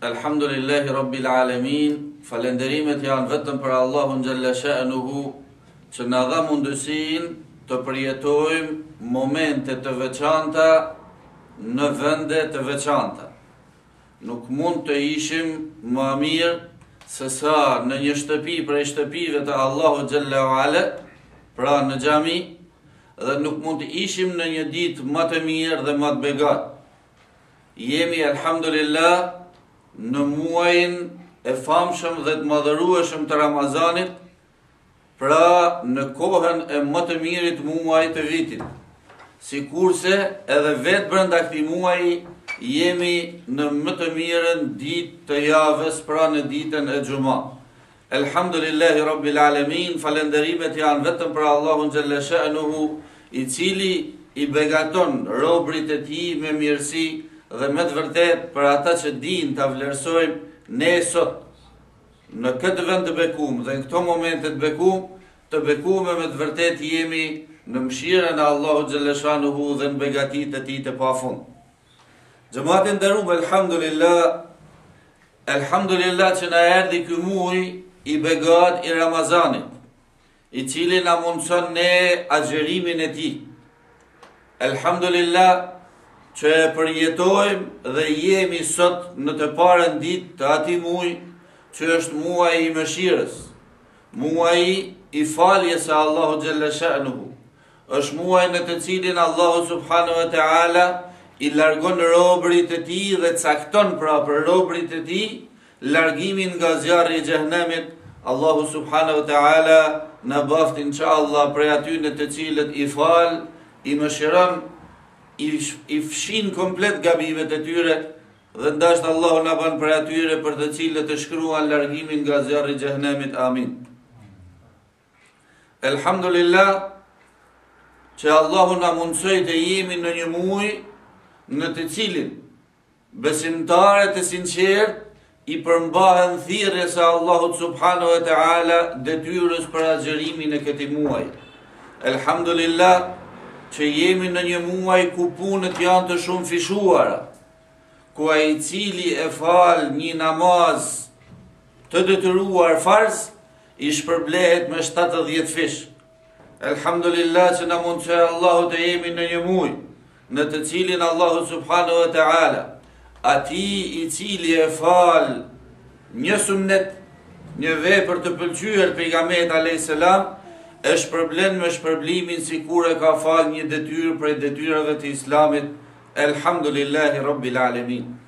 Elhamdulillahi Rabbil Alemin, falënderimet janë vetëm për Allahun Xhelle She'nuhu që na dha mundësinë të përjetojmë momente të veçanta në vende të veçanta. Nuk mund të ishim ma mirë sesa në një shtëpi prej shtëpive të Allahut Xhelle ue Ala, pra në xhami, dhe nuk mund të ishim në një ditë ma të mirë dhe ma të begatë Jemi elhamdulillah në muajin e famshëm dhe të madhërueshëm të Ramazanit, pra në kohën e më të mirit muaj të vitit. Sikurse edhe vetë brenda këtij muaji jemi në më të mirën ditë të javës pra në ditën e xhuma. Elhamdulillahi Rabbil Alemin, falënderimet janë vetëm për Allahun Xhelle She'nuhu, i cili i begaton robërit e Tij me mirësi dhe me të vërtetë për ata që dinë ta vlerësojnë, ne sot, në këtë vend të bekum dhe në këto momente të bekum, të bekume me të vërtetë jemi në mëshirën e Allahut Xhelle She'nuhu dhe në begatitë e Tij të pafund. Xhemat i nderum, elhamdulillah, elhamdulillah që na erdi ky muj i begatë i Ramazanit, i cili na mundëson ne agjërimin e tij. Elhamdulillah që e përjetojmë dhe jemi sot në të parën ditë të atij muj që është muaj i mëshirës, muaj i faljes e Allahu Xhelle She'nuhu, Është muaj në të cilin Allahu subhanehu ue teala i largon robërit e tij dhe cakton pra për robërit e tij largimin nga zjarri i xhehenemit. Allahu subhanehu ue teala na baftë inshallah prej atyne të cilët i fal, i mëshiron, i, i fshin komplet gabimet e tyre dhe ndashtë Allahu na ban prej atyre për të cilët e shkruan largimin nga zjarri i xhehenemit. Amin. Elhamdulillah që Allahu na mundësoi të jemi në një muaj në të cilin besimtarët e sinqertë i përmbahen thirrjes së Allahut subhanahu wa taala detyrës për agjërimin e këtij muaji. Elhamdulillah që jemi në një muaj ku punët janë të shumëfishuara, ku ai i cili e fal një namaz të detyruar farz, i shpërblehet me 70 fish. Elhamdulillah që na mundësoi Allahu të jemi në një muj, në të cilin Allahu subhanehu ue teala, atij i cili e fal një sunnet, një vepër të pëlqyer pejgamberit a.s. e shpërblen me shpërblimin sikur e ka fal një detyrë prej detyrave të islamit, Elhamdulillahi Rabbil Alemin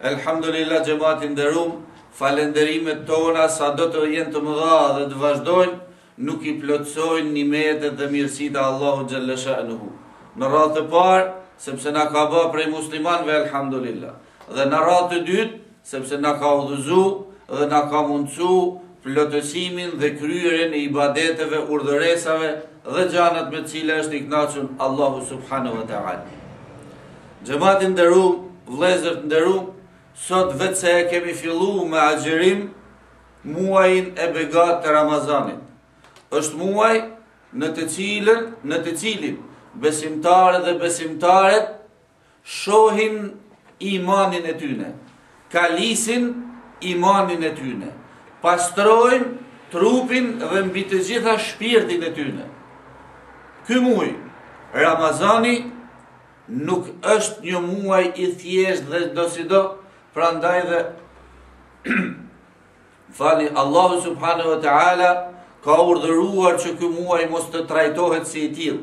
Elhamdulillah Xhemati nderum Falenderimet tona sa do të jenë të mëdha dhe të vazhdojnë nuk i plotësojnë nimetet dhe mirësitë e Allahu xhelle sha'nuhu. Në radhë të parë, sepse na ka ba prej muslimanve, elhamdulillah. Dhe në radhë të dytë, sepse na ka udhëzu dhe na ka mundësu plotësimin dhe kryerjen e ibadeteve, urdhëresave dhe gjanat me të cila është i kënaqun Allahu subhanahu wa ta'ala. Xhemati nderum, vëllezër të nderum, sot veçse e kemi fillu me agjërim muajin e begatë të Ramazanit. Është muaj në të cilën, në të cilin besimtarët dhe besimtaret Shohin imanin e tyne, kalitin imanin e tyne, pastrojnë trupin dhe mbi të gjitha shpirtin e tyne. Ky muaj, Ramazani, nuk është një muaj i thjeshtë dhe dosido, prandaj dhe Allahu subhanahu wa taala ka urdhëruar që ky muaj mos të trajtohet si i tillë.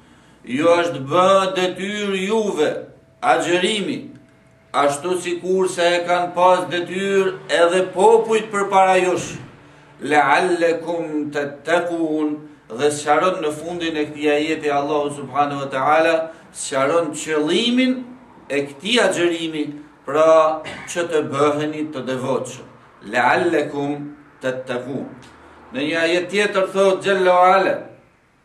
Ju është bë detyrë juve agjërimi, ashtu sikurse e kanë pas detyrë edhe popujt përpara jush, leallekum tettekun, dhe sqaron në fundin e këtij ajeti Allahu subhanahu wa taala sqaron qëllimin e këtij agjërimi, pra që të bëheni të devotshëm. Leallekum tettekun. Në një ajet tjetër thotë xhelle ve ala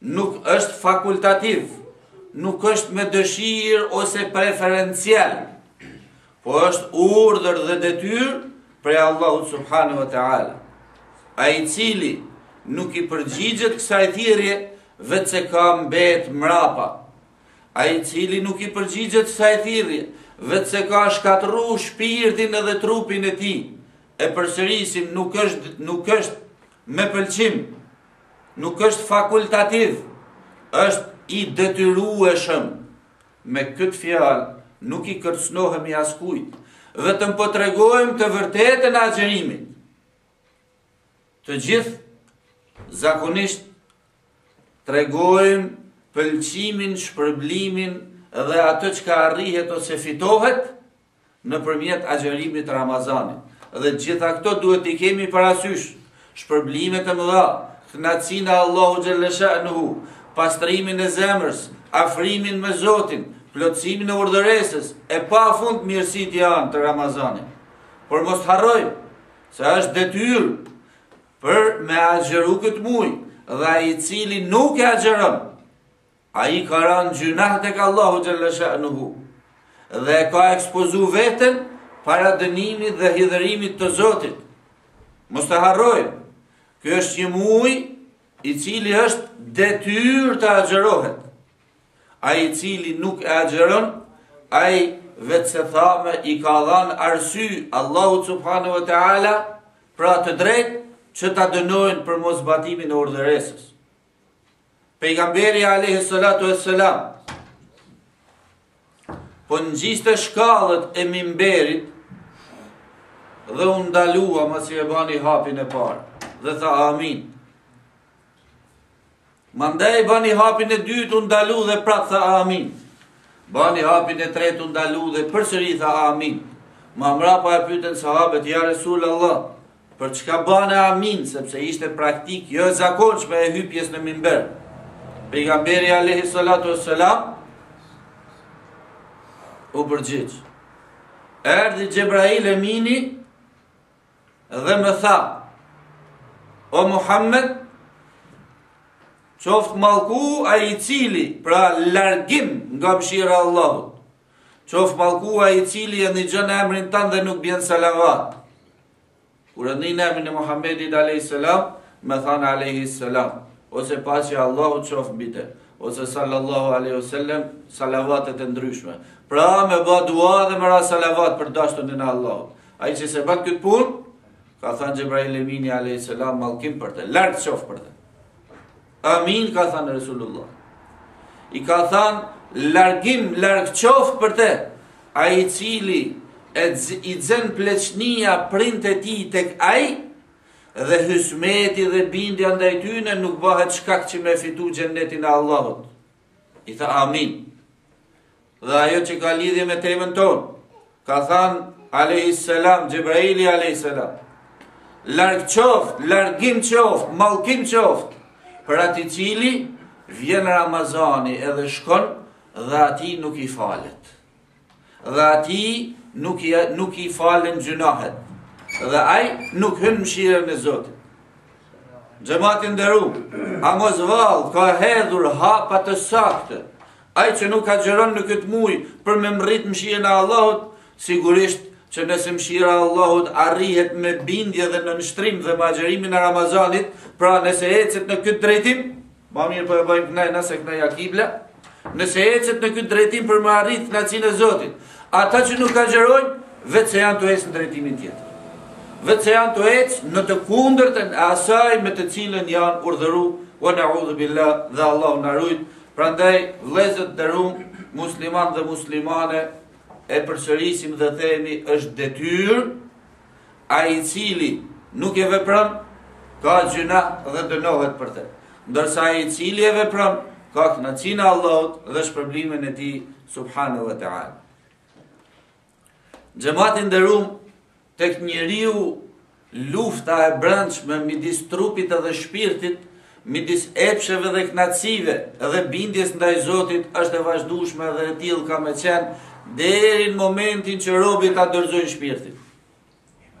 Nuk është fakultativ, nuk është me dëshirë ose preferencial, po është urdhër dhe detyrë prej Allahut subhanahu wa taala. Ai i cili nuk i përgjigjet kësaj thirrje, veçse ka mbet mrapa. Ai i cili nuk i përgjigjet kësaj thirrje, veçse ka shkatërru shpirtin edhe trupin e tij, e përsërisim nuk është, nuk është me pëlqim, nuk është fakultativ, është i detyrueshëm. Me këtë fjalë nuk i kërcënohemi askujt, vetëm po tregojmë të vërtetën e agjërimit. Të gjithë zakonisht tregojmë pëlqimin, shpërblimin dhe atë çka arrihet ose fitohet, nëpërmjet agjërimit të Ramazanit dhe gjitha këto duhet t'i kemi parasysh, shpërblimet e mëdha, knaqsinë e Allahu xhelle sha'nuhu, pastrimin e zemrës, afrimin me Zotin, plotësimin e urdhëresës e pafund mirësitë janë të Ramazanit. Por mos të harrojmë se është detyrë për me agjëru këtë muj dhe ai i cili nuk e agjëron Ai ka ranë gjynah tek Allahu xhelle shanuhu, dhe e ka ekspozu veten para dënimit dhe hidhërimit të Zotit. Mos të harrojmë, ky është një muj i cili është detyrë të agjerohet. Ai i cili nuk e agjeron, ai veçse thamë i ka dhanë arsy Allahu subhanehu ve teala, pra të drejtë që ta dënojë për moszbatimin e urdhëresës. Pejgamberi alejhi salatu vesselam po ngjiste shkallët e mimberit dhe u ndalua masi e bani hapin e parë dhe tha amin. Mandej bani hapin e dytë u ndalu dhe prap tha amin. Bani hapin e tretë u ndalu dhe përsëri tha amin. Ma mbrapa e pyetën sahabët ja Resul Allah, Për çka bane amin, sepse ishte praktikë jo e zakonshme e hypjes në mimber. Pejgamberi alejhi salatu vesselam u përgjigj. Erdhi Xhebrail Emini dhe më tha, o Muhammed, qoftë malku a i cili pra largim nga mshira e Allahut. Qoftë mallku ai i cili e ndëgjon emrin tënd dhe nuk bjen salavat. Kur e ndin emrin e Muhamedit alayhis salam, me than alayhis salam, ose paqja e Allahut qoftë mbi të, ose sallallahu alaihi wasallam, salavatet e ndryshme. Pra me ba dua dhe me ra salavat për të dashtunin e Allahut. Ai që s'e ban kët punë, ka thanë Xhebrail Emini alayhis salam, mallkim për të, larg qoftë për të. Amin ka thanë Resulullah. I ka thanë largim larg qoftë për te. Ai i cili i xen pleçnia prindt e tij tek ai dhe hysmeti dhe bindja ndaj tyne nuk bahet shkak që me fitu xhennetin e Allahut. I tha amin. Dhe ajo që ka lidhje me temën tonë, ka thanë alayhi salam Xhibraili alayhi salam. Larg qoftë, largim qoftë, mallkim qoftë për atë i cili vjen Ramazani edhe shkon dhe atij nuk i falet. Dhe atij nuk i nuk i falen gjynahet. Dhe ai nuk hyn n'mshirën e Zotit. Xhemat i nderu, a mos vallë ka hedhur hapa të saktë Ai që nuk agjëron në këtë muaj për me mrrit mëshirën e Allahut, sigurisht që nëse mëshira e Allahut arrihet me bindje dhe nënshtrim dhe me agjërimin e Ramazanit, pra nëse ecet në këtë drejtim, ma mirë po e bëjmë këna nëse këna a kibla, nëse ecet në këtë drejtim për me arrit mshirën e Zotit, ata që nuk agjërojnë, veçse janë tu ecë në drejtimin tjetër. Veçse janë tu ecë në të kundërtën e asaj me të cilën janë urdhëru, wa neudhu bilah dhe Allahu na rujtë, Prandaj, vëllezër të nderuar, muslimanë dhe muslimane, e përsërisim dhe themi është detyrë ai i cili nuk e vepron ka gjynah dhe dënohet për të. Ndërsa ai i cili e vepron ka kënaqësinë e Allahut dhe shpërblimin e tij subhanahu wa ta'ala. Xhemat i nderum tek njeriu lufta e brendshme midis trupit edhe shpirtit, midis epsheve dhe kënaqësive dhe bindjes ndaj Zotit është e vazhdueshme dhe e tillë ka me qenë deri në momentin që robi ta dorëzojë shpirtin.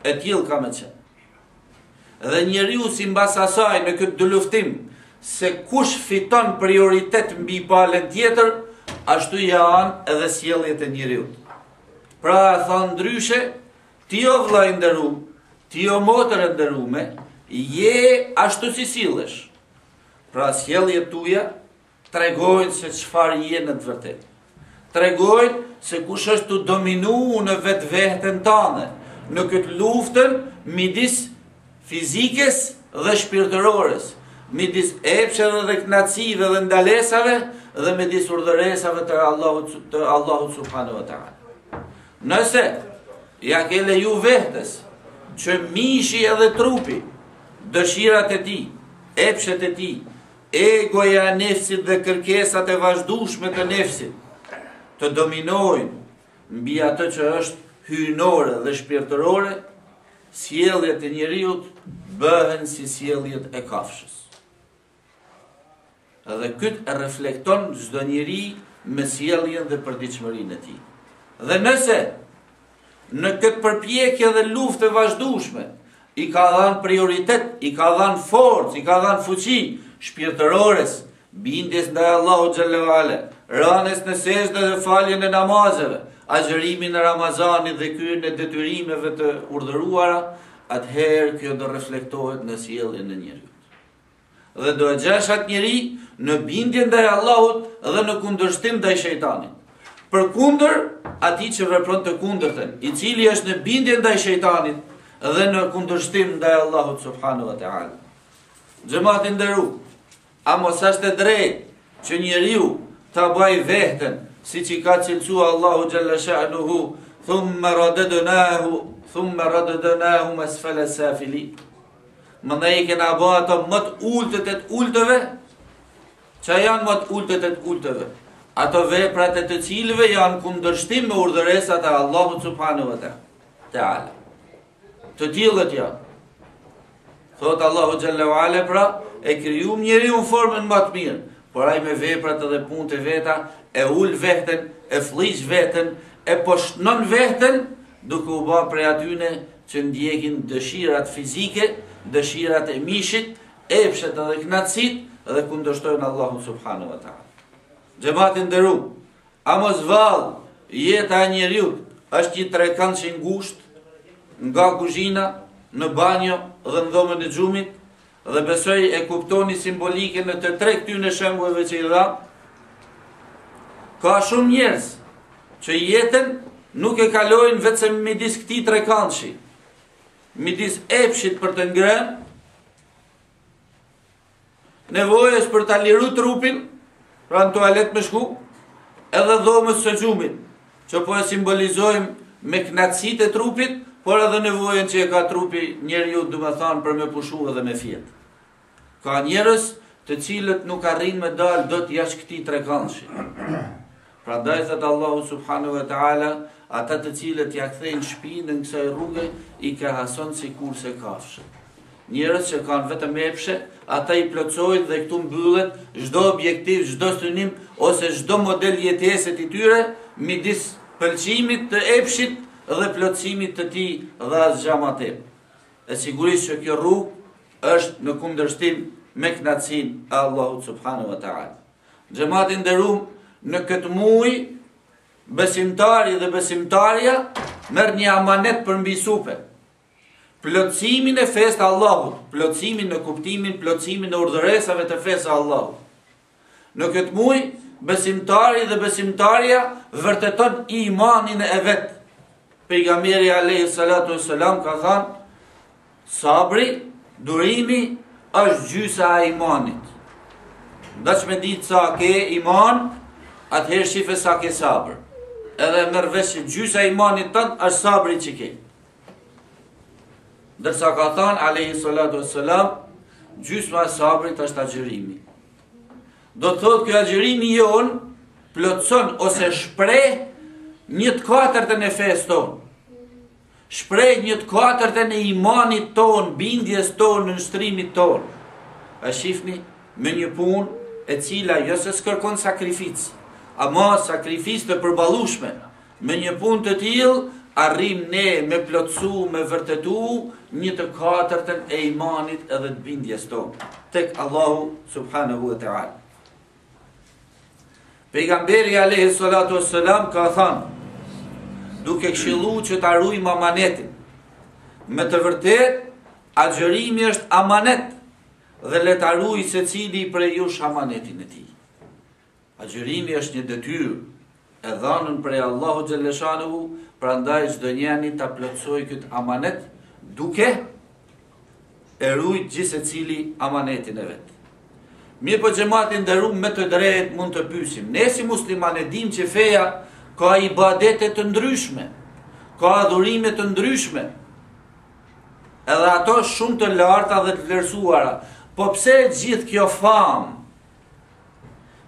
E tillë ka me qenë. Dhe njeriu si mbas asaj në këtë dyluftim, se kush fiton prioritet mbi palen tjetër, ashtu janë edhe sjelljet e njeriut. Pra thënë ndryshe, ti o vla i nderum, ti o motër e nderume, je ashtu si sillesh. Pra sjelljet tuja, Tregojnë se çfarë je në të vërtetë. Tregojnë se kush është tu dominu në vetëvehten tande, në këtë luftën midis fizikes dhe shpirtërores, midis epsheve dhe knaqsive dhe ndalesave dhe midis urdhëresave të Allahut të Allahut subhanahu wa taala. Nëse ja ke leju vehtes që mishi edhe trupi, dëshirat e tij, epshet e tij, Egoja e nefsit dhe kërkesat e vazhdueshme të nefsit të dominojnë mbi atë që është hyjnore dhe shpirtërore, sjelljet e njeriut bëhen si sjelljet e kafshës. Dhe këtë e reflekton çdo njeri me sjelljen dhe përditshmërinë e tij. Dhe nëse në këtë përpjekje dhe luftë e vazhdueshme, i ka dhënë prioritet, i ka dhënë forcë, i ka dhënë fuqi shpirtërores, bindjes ndaj Allahut xhel-le ue ala, rënies në sexhde dhe faljen e namazeve, agjërimin e Ramazanit dhe kryerjen e detyrimeve të urdhëruara, atëherë kjo do reflektohet në sjelljen e njeriut. dhe do ta gjesh atë njeri në bindje ndaj Allahut dhe në kundërshtim ndaj shejtanit. Përkundër atij që vepron të kundërtën, i cili është në bindje ndaj shejtanit dhe në kundërshtim ndaj Allahut subhanahu wa taala. Xhemat i nderum, a mos është e drejtë që njeriu ta bëj vehten siç i ka cilësuar Allahu xhalla sha'nuhu, thumma radadnahu, thumma radadnahum asfala safilin. Mandej i kena bo ato ma të ultët e të ultëve, ca janë ma të ultët e të ultëve. Ato veprat e të cilëve janë n'kundërshtim me urdhëresat e Allahut subhanahu wa taala. Të tillët janë. Thotë Allahu xhel-le ue ala pra, e krijum njeriun n'formën ma të mirë, Por ai me veprat edhe punët e veta e ul vehten, e flliq vehten, e poshtnon vehten, duke u ba prej atyne që ndjekin dëshirat fizike, dëshirat e mishit, epshet edhe knaqësitë dhe kundërshtojnë Allahun subhanahu wa ta'ala. Xhemat i nderum, a mos vallë, jeta e njeriut është një trekëndësh i ngushtë, nga kuzhina, në banjo dhe në dhomën e gjumit, Dhe besoj e kuptoni simbolikën e të tre këtyne shembujve që i dha. Ka shumë njerëz që jetën nuk e kalojnë veçse midis këtij trekandshi, midis epshit për të ngrënë, nevojës për ta liru trupin, Pra në tualet me shku, edhe dhomës së gjumit, që po e simbolizojmë me knaqësitë e trupit, por edhe nevojën që e ka trupi, njeriu, domethanë për me pushu edhe me fjet. Ka njerëz të cilët nuk arrijnë me dalë dot jashtë këtij trekandshi. Prandaj thotë Allahu Subhanahu wa Ta'ala, ata të cilët ia kthejnë shpinën kësaj rruge, i krahason sikurse kafshë. Njerëz që kanë vetëm epshe, ato i plotësojnë dhe këtu mbyllet çdo objektiv, çdo synim ose çdo model jetese i tyre midis pëlqimit të epshit dhe plotësimit të tij dhe asgjë më tepër. E sigurisht që kjo rrugë është në kundërshtim me kënaqësinë e Allahut subhanahu wa taala. Xhemat i nderum në këtë muaj besimtari dhe besimtarja merr një amanet përmbi supe. Plotësimin e fesë së Allahut, plotësimin në kuptimin, plotësimin e urdhëresave të fesë së Allahut. Në këtë muaj besimtari dhe besimtarja vërteton imanin e vet. Pejgamberi alayhi salatu wasalam ka thanë sabri, durimi është gjysa e imanit. N'daç me ditë sa ke iman, atëherë shife sa ke sabër. Edhe merr vesh se gjysa e imanit tand është sabri që ke. Ndërsa ka thanë alayhi salatu wassalam, gjysma e sabrit është agjërimi. Do të thotë ky agjërimi jonë plotëson ose shpreh një të katërtën e fesë tonë. Shpreh një të katërtën e imanit tonë, bindjes tonë, nënshtrimit tonë. E shifni me një punë e cila jo se s'kërkon sakrificë, ama sakrificë të përballueshme, Me një punë të tillë, arrijmë ne me plotësu, me vërtetu një të katërtën e imanit edhe të bindjes tonë, tek Allahu Subhanahu wa Ta'ala. Pejgamberi alejhi salatu ue selam ka thanë, duke këshillu që ta rujmë amanetin, me të vërtetë, agjërimi është amanet, dhe le ta rujë secili prej jush amanetin e tij. Agjërimi është një detyrë e dhanën prej Allahut xhelleshanuhu, prandaj çdonjani ta plotësojë këtë amanet duke e rujt gjithsecili amanetin e vet. Mirpo xhemat i nderum me të drejtë mund të pysim, ne si muslimanë e dimë që feja ka ibadete të ndryshme, ka adhurime të ndryshme. Edhe ato shumë të larta dhe të vlerësuara. Po pse gjithë kjo famë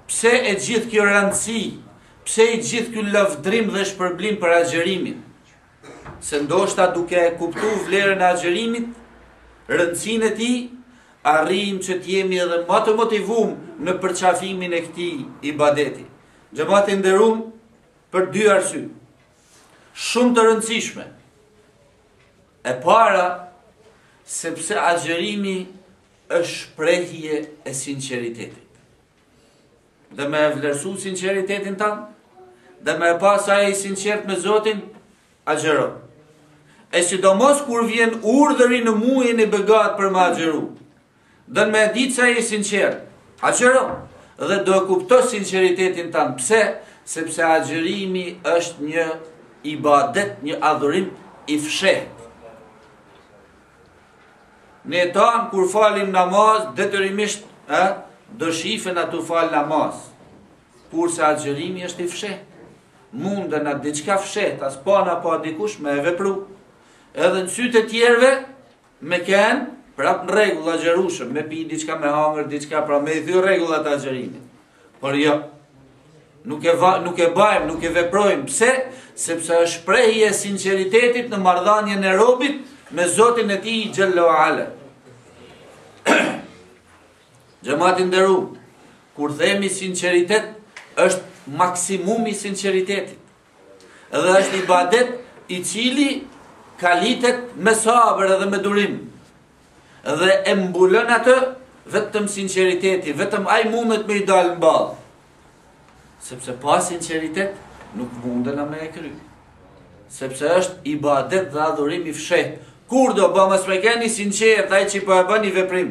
Pse e gjithë kjo rëndësi, pse gjithë ky lavdrim dhe shpërblim për agjërimin? Se ndoshta duke e kuptu vlerën e agjërimit, rëndësinë e tij, arrijmë që t'jemi edhe ma të motivum në përqafimin e këtij ibadeti. Xhemat i nderum për dy arsye, shumë të rëndësishme. E para, sepse agjërimi Është shprehje e sinqeritetit. Do me e vlerësu sinqeritetin tand, do me e pa sa je i sinqertë me Zotin, agjëro. E sidomos kur vjen urdhri në mujin e begatë për me agjëru, do me e ditë sa je i sinqertë, agjëro. Dhe do e kuptosh sinqeritetin tand, pse? Sepse agjërimi është një ibadet, një adhurim i fshehtë. Ne tanë, kur falim namaz, detyrimisht ë, do shifena tu falë namaz, kurse agjërimi është i fshehtë, mundena diçka fshehtë, as pa na pa dikush me e vepru, edhe në sytë e tjerëve, me kenë prap në rregull agjërueshëm, me pi diçka, me hangër diçka, pra me i thy rregullat e agjërimit. Por jo. Nuk e va, nuk e bajmë, nuk e veprojmë. Pse? Sepse është shprehje e sinqeritetit në marrëdhanien e robit me Zotin e tij Xhelle ue Ala. Xhemat i nderum, kur themi sinqeritet, është maksimumi i sinqeritetit. Dhe është ibadet i cili kalitet me sabër edhe me durim. Dhe e mbulon atë vetëm sinqeriteti, vetëm ai mundet me i dalë mballë. Sepse pa sinqeritet nuk mundena me e kry. Sepse është ibadet dhe adhurim i fshehtë. Qysh bahet mos me kenë i sinqertë, ai që po e bën ni veprim.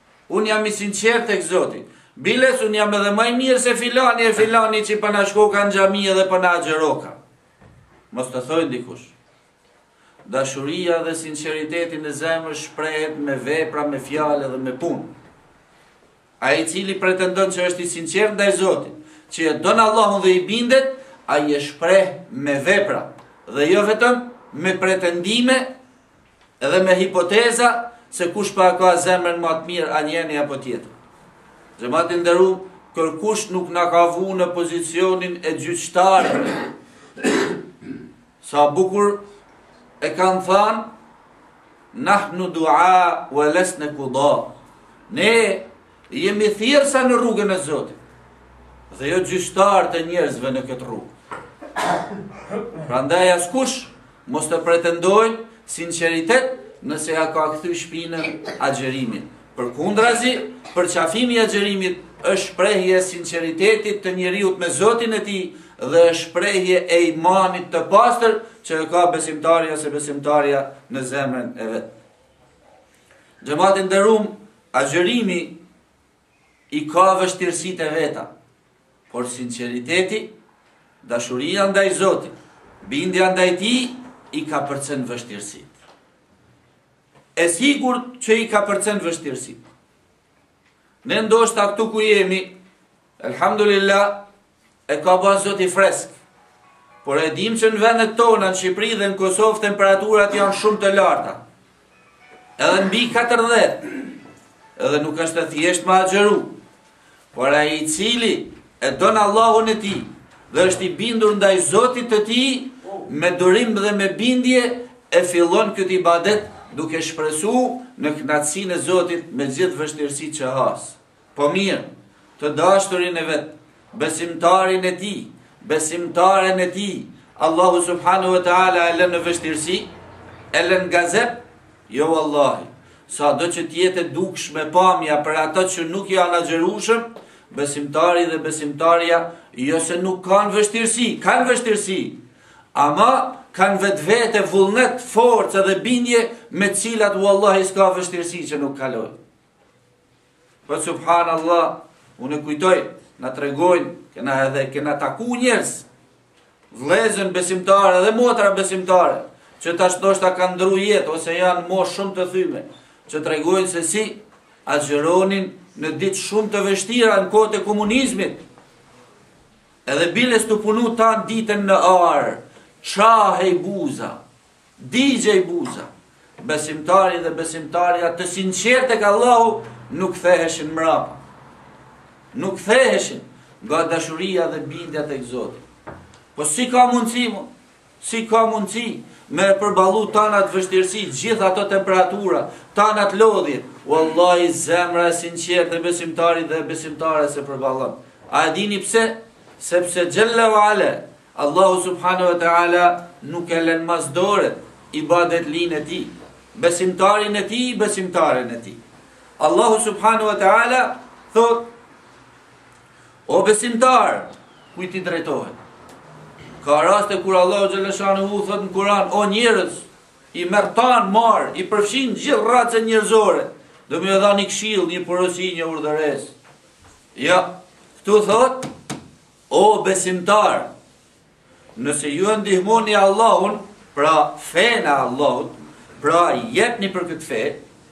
Unë jam i sinqertë tek Zoti. Biles, unë jam edhe ma i mirë se filani e filani që po na shkoka në xhami edhe po na agjëroka. Mos të thojë dikush. Dashuria dhe sinceriteti në zemër shprehet me vepra, me fjalë dhe me punë. Ai i cili pretendon që është i sinqertë ndaj Zotit, që e don Allahun dhe i bindet, ai e shpreh me vepra. Dhe jo vetëm me pretendime Edhe me hipoteza se kush po e ka zemrën ma të mirë, a njeni apo tjetri. Xhemat i nderum, kërkush nuk na ka vu në pozicionin e gjyqtarëve. Sa bukur e kanë thanë Nahnu du'at wa lasna qudat. Ne Jemi thirrsa në rrugën e Zotit dhe jo gjyqtarë të njerëzve në këtë rrugë. Prandaj askush mos të pretendojë sinqeritet nëse ia ka kthy shpinën agjërimit. Përkundrazi, përqafimi i agjërimit është shprehje e sinqeritetit të njeriut me Zotin e tij dhe është shprehje e imanit të pastër që e ka besimtari ose besimtarja në zemrën e vet. Xhemat i nderum, agjërimi i ka vështirësitë e veta, por sinqeriteti, dashuria ndaj Zotit, bindja ndaj Tij i kapërcen vështirësitë. E sigurt që i kapërcen vështirësitë. Ne ndoshta këtu ku jemi, elhamdulillah, E ka ba Zoti fresk. Por e dim që në vendet tona, në Shqipri dhe në Kosovë, temperaturat janë shumë të larta. Edhe mbi 40. Edhe nuk është e thjeshtë me agjëru. Por ai i cili e don Allahun e tij, dhe është i bindur ndaj Zotit të tij, me durim dhe me bindje, e fillon këtë ibadet duke shpresu në knaqsinë e Zotit me gjithë vështirësi që has. Po mirë, të dashtunin e vet, besimtarin e tij, besimtaren e tij, Allahu subhanahu wa taala e lën në vështirësi, e lën gazet, jo vallahi. Sado që të jetë e dukshme pamja për ata që nuk janë agjërushëm, besimtari dhe besimtarja jo se nuk kanë vështirësi, kanë vështirësi. Ama kanë në vetvete vullnet, forcë dhe bindje me të cilat vallahi s'ka vështirësi që nuk kalojn. Po subhanallah, unë e kujtoj, na tregojnë, kena edhe kena taku njerëz, vllazën besimtarë dhe motra besimtare, që tash ndoshta kanë ndru jetë, ose janë moshë shumë të thyme, që tregojnë se si agjëronin në ditë shumë të vështira në kohët e komunizmit, edhe biles tu punu tanë ditën në arë, çahej buza, Digjej buza, besimtari dhe besimtarja të sinqertë tek Allahu nuk ktheheshin mbrapa. Nuk ktheheshin nga dashuria dhe bindja tek Zoti. Po si ka mundësi mo? Si ka mundësi me e përballu tanat vështirësi, gjithë ato temperatura, tanat lodhje? Wallahi zemra e sinqertë e besimtarit dhe e besimtares e përballon. A e dini pse? Sepse Xhelle ve ala Allahu subhane ve teala nuk e len mas deret ibadetlinë e tij, besimtarin e tij, besimtaren e tij. Allahu subhane ve teala thot O besimtar, kujt i drejtohet? Ka raste kur Allahu xhaleshanu u thot në Kur'an, o njerëz, i merr tan marë, i përfshin gjithë racën njerëzore. Do me dhan ni këshill, një porosi, një urdhëresë. Ja, këtu thot O besimtarë, nëse ju e ndihmoni Allahun, pra fenë e Allahut, pra jepni për këtë fe,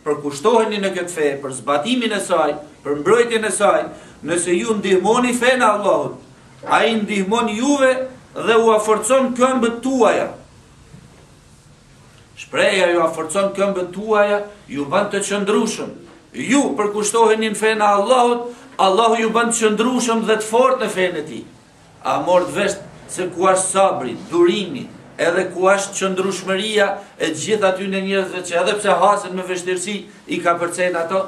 përkushtoheni në këtë fe, për zbatimin e saj, për mbrojtjen e saj, nëse ju ndihmoni fenë e Allahut, ai i ndihmon juve dhe ua forcon këmbët tuaja. Shprehja jua forcon këmbët tuaja, ju bën të qëndrushëm. Ju përkushtoheni në fenë e Allahut, Allahu ju bën të qëndrushëm dhe të fortë në fenë e tij. A morët vesh se ku ashtë sabri, durimi, edhe ku ashtë qëndrushmëria e gjithë atyne njerëzve që edhe pse hasen me vështirësi, i kapërcejnë ato,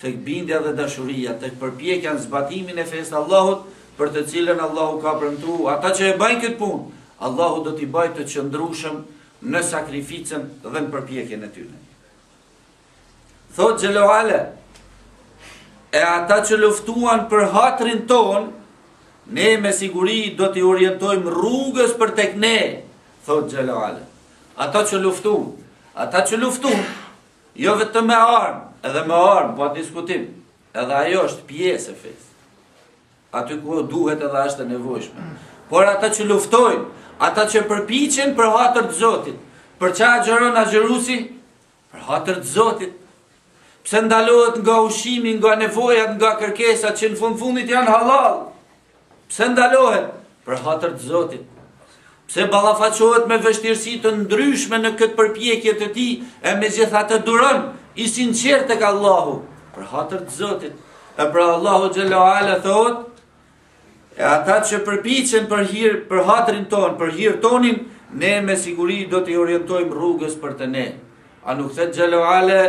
tek bindja dhe dashuria, tek përpjekja në zbatimin e fesë Allahut, për të cilën Allahu ka premtu, ata që e bajnë këtë punë, Allahu do t'i bajë të qëndrushëm në sakrificën dhe në përpjekjen e tyne. Thot Xhelle ve ala, e ata që luftuan për hatrin ton, ne me siguri do t'i orientojmë rrugës për tek ne, thot Xhelle ve ala. Ata që luftuan, ata që luftuan, Jo vetëm me armë, edhe me armë, pa diskutim, edhe ajo është pjesë e fesë. Aty ku duhet edhe ashtë e nevojshme. Por ata që luftojnë, ata që përpiqen për hatër të zotit, për ça agjëron agjërusi, për hatër të zotit, pse ndalohet nga ushqimi, nga nevojat, nga kërkesat, që në fund fundit janë hallall, Pse ndalohet për hatër të Zotit? Pse ballafaqohet me vështirësi të ndryshme në këtë përpjekje të tij e megjithatë duron i sinqertë tek Allahu për hatër të Zotit? E pra Allahu xhelle ve ala thot e ata që përpiqen për hir për hatrin ton, për hir tonin, ne me siguri do t'i orientojmë rrugës për te ne. A nuk thot xhelle ve ala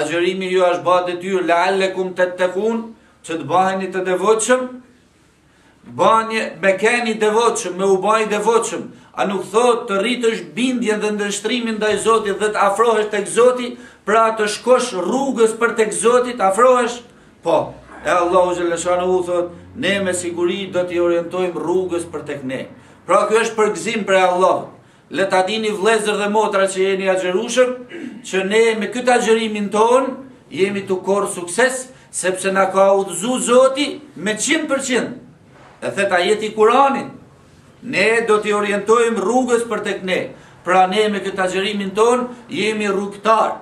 agjërimi ju ashtë ba detyrë la'allakum tattaqun? Që të bëheni të devotshëm, bani me kenë i devotshëm, me u ba i devotshëm. A nuk thotë të rritësh bindjen dhe nënshtrimin ndaj Zotit dhe të afrohesh tek Zoti, pra të shkosh rrugës për tek Zoti, të afrohesh? Po. E Allahu xheleshanuhu thotë, ne me siguri do t'i orientojmë rrugës për tek ne. Pra ky është përgëzim prej Allahut. Le ta dini vëllezër dhe motra që jeni agjërueshëm, që ne me këtë agjërimin tonë jemi tu korr sukses, sepse na ka udhëzu Zoti me 100%. E tha ajeti i Kur'anit, ne do t'i orientojmë rrugës për tek ne. Pra ne me këtë agjërimin tonë jemi rrugëtarë.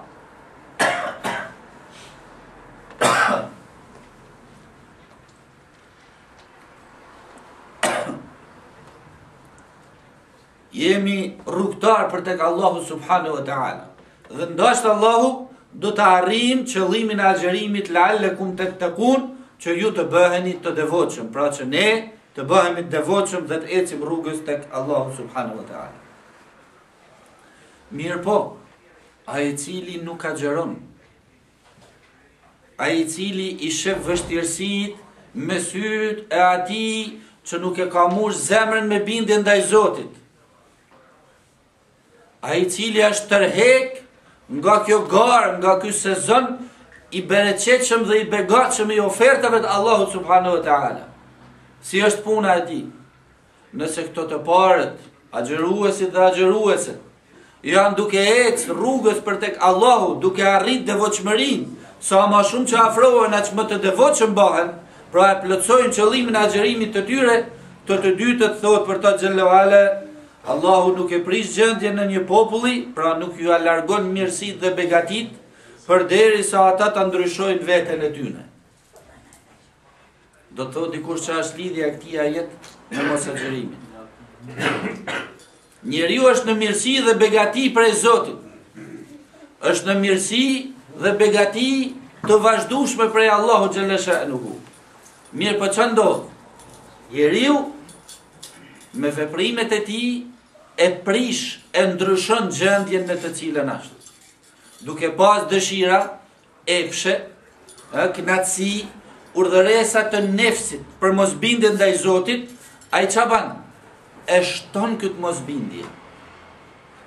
Jemi rrugëtarë për tek Allahu subhanahu wa taala. Dhe në dashtë Allahu do ta arrijmë qëllimin e agjërimit la'allakum tattaqun, që ju të bëheni të devotshëm, pra që ne të bëhemi të devotshëm dhe të ecim rrugës tek Allahu subhanahu wa taala. Mirëpo, ai i cili nuk agjëron, Ai i cili i shef vështirësitë me sytë e atij që nuk e ka mush zemrën me bindjen ndaj Zotit. Ai i cili është tërhek nga kjo garë, nga ky sezon, i bereqetshëm dhe i begatshëm i ofertave të Allahu subhanu e ta'ala. Si është puna e tij? Nëse këto të parët, agjëruesit dhe agjërueset, janë duke ecë rrugës për tek Allahu, duke arrit devotshmërinë, sa ma shumë që afrohen aq më të devotshëm bahen, pra e plotësojnë qëllimin e agjërimit të tyre, këta të dytët thotë për ta xhelle ve ala, Allahu nuk e prish gjendjen e një populli, pra nuk jua largon mirësitë dhe begatitë, përderisa ata ta ndryshojnë veten e tyne. Do të thotë dikush ç'është lidhja e këtij ajeti me mosagjërimin. Njeriu është në mirësi dhe begati prej Zotit. Është në mirësi dhe begati të vazhdueshme prej Allahut xheleshanuhu. Mirëpo ça ndodh. Njeriu me veprimet e tij e prish e ndryshon gjendjen në të cilën është. Duke pas dëshira Epshe, ë, kënaqësi, urdhëresa të nefsit për mosbindje ndaj Zotit, ai ça ban? E shton këtë mosbindje.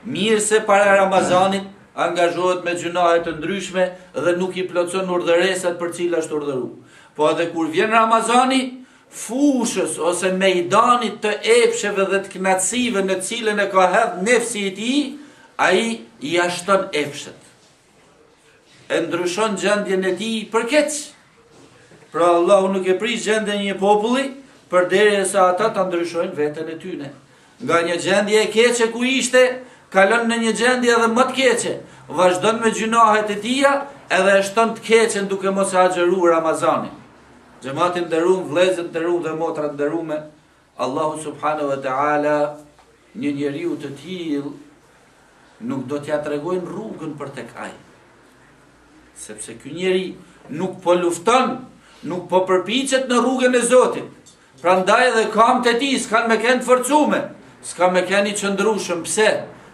Mirë, se para Ramazanit angazhohet me gjynahe të ndryshme dhe nuk i plotëson urdhëresat për të cilat është urdhëru. Po edhe kur vjen Ramazani, fushës ose mejdanit të epsheve dhe të kënaqësive në të cilën e ka hedhë nefsi i tij, ai ia shton epshet. e ndryshon gjendjen e tij për keq. Pra Allahu nuk e prish gjendjen e një populli përderisa ata ta ndryshojnë veten e tyne. Nga një gjendje e keqe ku ishte, kalon në një gjendje edhe ma të keqe. Vazhdon me gjynahet e tija, edhe e shton të keqen duke mos e agjëru Ramazanin. Xhemat i nderum, vëllezër t'nderum dhe motra t'nderume. Allahu subhanahu wa taala një njeriu të tillë nuk do t'ia tregojë rrugën për tek ai. Sepse ky njeri nuk po lufton, nuk po përpiqet në rrugën e Zotit. Prandaj edhe kamt e tij, s'kanë me kenë të forcume, s'ka me kenë i qëndrushëm, pse?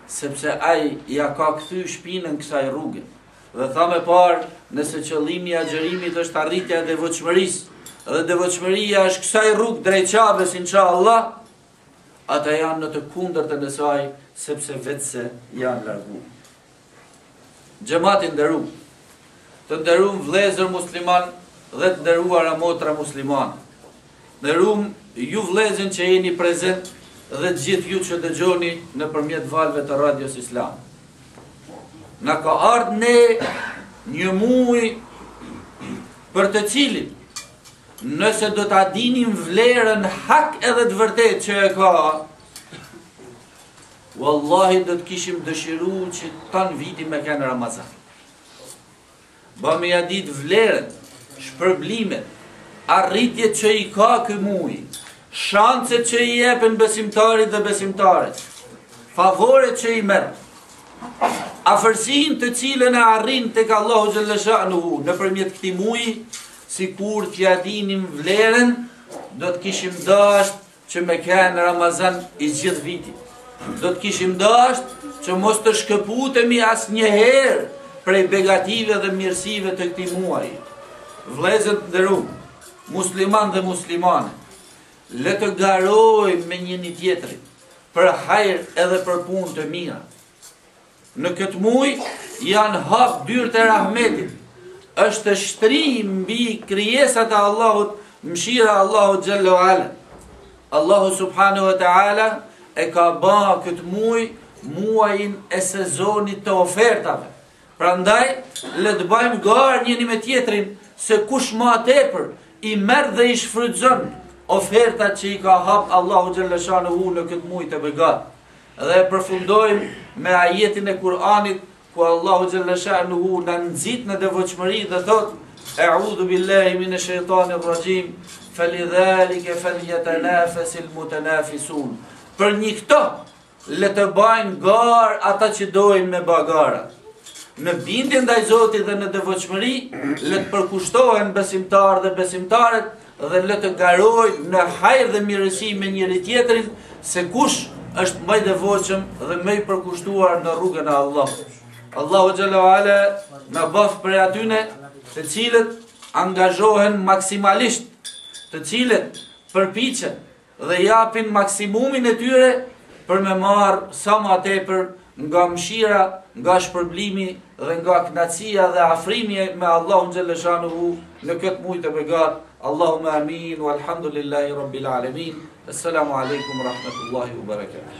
Sepse ai ia ka kthy shpinën kësaj rruge. Dhe thamë parë, nëse qëllimi i agjërimit është arritja e devotshmërisë, dhe devotshmëria është kësaj rrugë drejt Qabes inshallah, ata janë në të kundërtën e saj sepse veçse janë largu. Xhemat i nderu, të nderum vëllezër muslimanë dhe të nderuara motra muslimane. Nderum ju vllezën që jeni prezent dhe të gjithë ju që dëgjoni nëpërmjet valëve të Radios Islam. Na ka ardh ne një muj për të cilin nëse do ta dinim vlerën hak edhe të vërtetë që e ka Wallahi do të kishim dëshiru që tanë viti me kenë Ramazan. Ba me ia ditë vlerën, shpërblimet, arritjet që i ka ky muj, shanset që i jepen besimtarit dhe besimtares, favoret që i merr, afërsinë të cilën e arrin tek Allahu xhelle shanuhu, nëpërmjet këtij muji, sikur t'ia dinim vlerën, do të kishim dashtë Që me kenë Ramazan i gjithë viti. Do të kishim dashtë që mos të shkëputemi asnjëherë prej begative dhe mirësive të këtij muaji. Vllezër t'nderum, muslimanë dhe muslimane, le të garojmë me njëni-tjetrin, për hajr edhe për punë të mira. Në këtë muj janë hap dyert e rahmetit. Është shtri mbi krijesat e Allahut, mshira e Allahut xhelle ue ala. Allahu subhanahu wa taala e ka ba këtë muj muajin e sezonit të ofertave. Prandaj le të bajmë garë njëni me tjetrin se kush ma tepër i merr dhe i shfrytëzon ofertat që i ka hap Allahu xhelle shanuhu në këtë muj të begatë. Dhe e përfundojmë me ajetin e Kur'anit ku Allahu xhelle shanuhu na nxit në devotshmëri dhe thotë Eudhu bil-lahi minesh-shejtanirr-rraxhim fe li dhalike fel jetenafesil mutenafisun. Për njikëto le të bajnë garë ata që dojnë me ba gara. Në bindje ndaj Zotit dhe në devotshmëri le të përkushtohen besimtarët dhe besimtaret dhe le të garojnë në hajr dhe mirësi me njëri-tjetrin se kush është më i devotshëm dhe më i përkushtuar në rrugën e Allahut. Allahu xhelle ue ala na baftë prej atyne të cilët angazhohen maksimalisht, të cilët përpiqen dhe japin maksimumin e tyre për me marrë sa ma tepër nga mëshira, nga shpërblimi dhe nga knaqësia dhe afrimi me Allahun xhelle shanuhu në këtë muj të begatë. Allahumme amin, uelhamdulil-lahi rabbil alemin, esselamu alejkum ue rahmetullahi ue berekatuh.